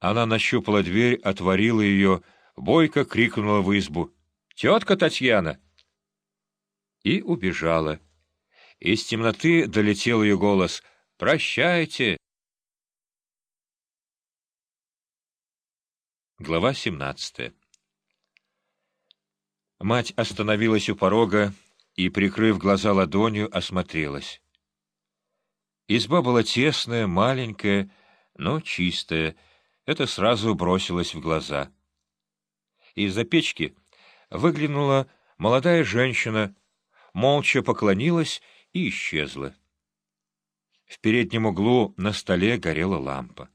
Она нащупала дверь, отворила ее, бойко крикнула в избу. «Тетка Татьяна!» И убежала. Из темноты долетел ее голос. «Прощайте!» Глава семнадцатая Мать остановилась у порога и, прикрыв глаза ладонью, осмотрелась. Изба была тесная, маленькая, но чистая. Это сразу бросилось в глаза. Из-за печки выглянула молодая женщина, молча поклонилась и исчезла. В переднем углу на столе горела лампа.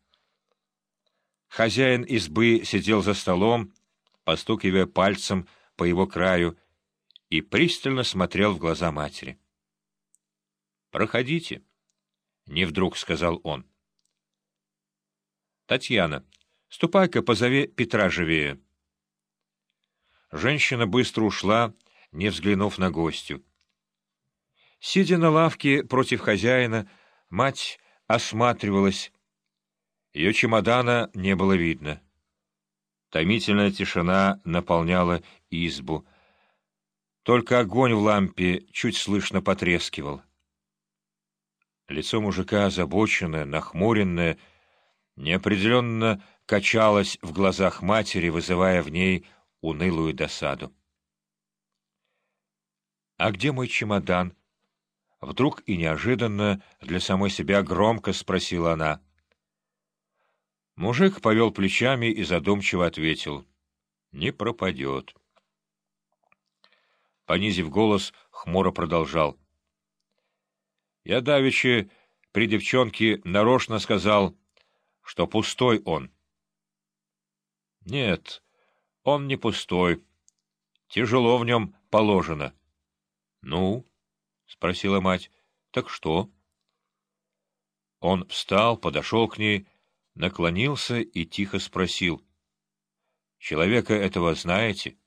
Хозяин избы сидел за столом, постукивая пальцем по его краю, и пристально смотрел в глаза матери. «Проходите», — не вдруг сказал он. «Татьяна, ступай-ка, позови Петра живее». Женщина быстро ушла, не взглянув на гостю. Сидя на лавке против хозяина, мать осматривалась. Ее чемодана не было видно. Томительная тишина наполняла избу. Только огонь в лампе чуть слышно потрескивал. Лицо мужика озабоченное, нахмуренное, неопределенно качалось в глазах матери, вызывая в ней унылую досаду. «А где мой чемодан?» Вдруг и неожиданно для самой себя громко спросила она. Мужик повел плечами и задумчиво ответил. «Не пропадет». Понизив голос, хмуро продолжал. «Я давеча при девчонке нарочно сказал, что пустой он». «Нет, он не пустой. Тяжело в нем положено». «Ну?» — спросила мать. — Так что? Он встал, подошел к ней, наклонился и тихо спросил. — Человека этого знаете?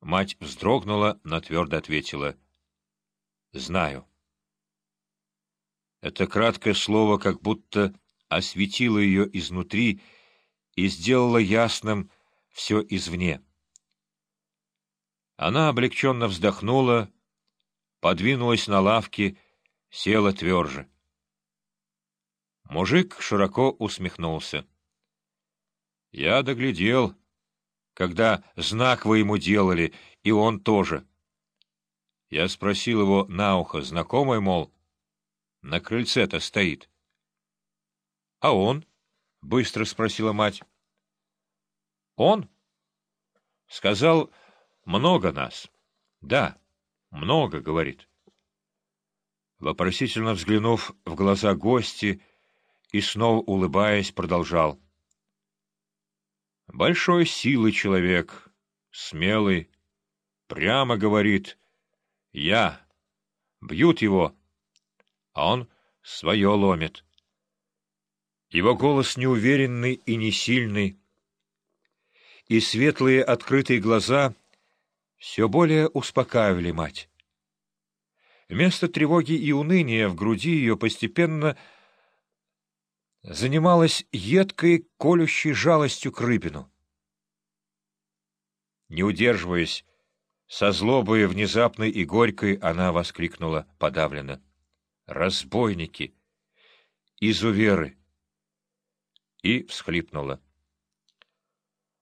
Мать вздрогнула, но твердо ответила. — Знаю. Это краткое слово как будто осветило ее изнутри и сделало ясным все извне. Она облегченно вздохнула, подвинулась на лавке, села тверже. Мужик широко усмехнулся. Я доглядел, когда знак вы ему делали, и он тоже. Я спросил его на ухо, знакомый, мол, на крыльце-то стоит. — А он? — быстро спросила мать. — Он? — сказал, много нас. — Да. — много, — говорит. Вопросительно взглянув в глаза гости и снова улыбаясь, продолжал. Большой силы человек, смелый, прямо говорит «Я». Бьют его, а он свое ломит. Его голос неуверенный и несильный, и светлые открытые глаза — все более успокаивали мать. Вместо тревоги и уныния в груди ее постепенно занималась едкой, колющей жалостью к Рыбину. Не удерживаясь, со злобой внезапной и горькой она воскликнула подавленно. «Разбойники! Изуверы!» И всхлипнула.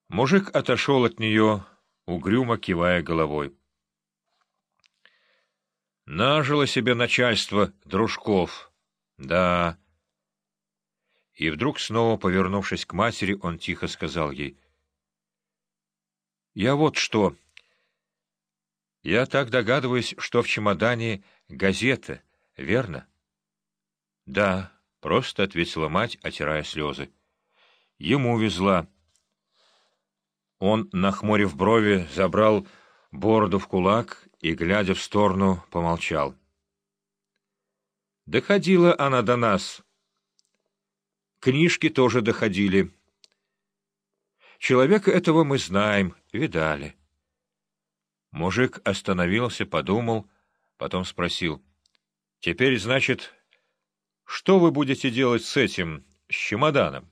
Мужик отошел от нее, угрюмо кивая головой. Нажило себе начальство дружков. Да. И вдруг, снова повернувшись к матери, он тихо сказал ей. «Я вот что. Я так догадываюсь, что в чемодане газета, верно?» «Да», — просто ответила мать, отирая слезы. «Ему везла». Он, нахмурив брови, забрал бороду в кулак и, глядя в сторону, помолчал. Доходила она до нас. Книжки тоже доходили. Человека этого мы знаем, видали. Мужик остановился, подумал, потом спросил. — Теперь, значит, что вы будете делать с этим, с чемоданом?